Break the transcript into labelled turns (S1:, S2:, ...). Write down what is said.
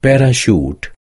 S1: parachute.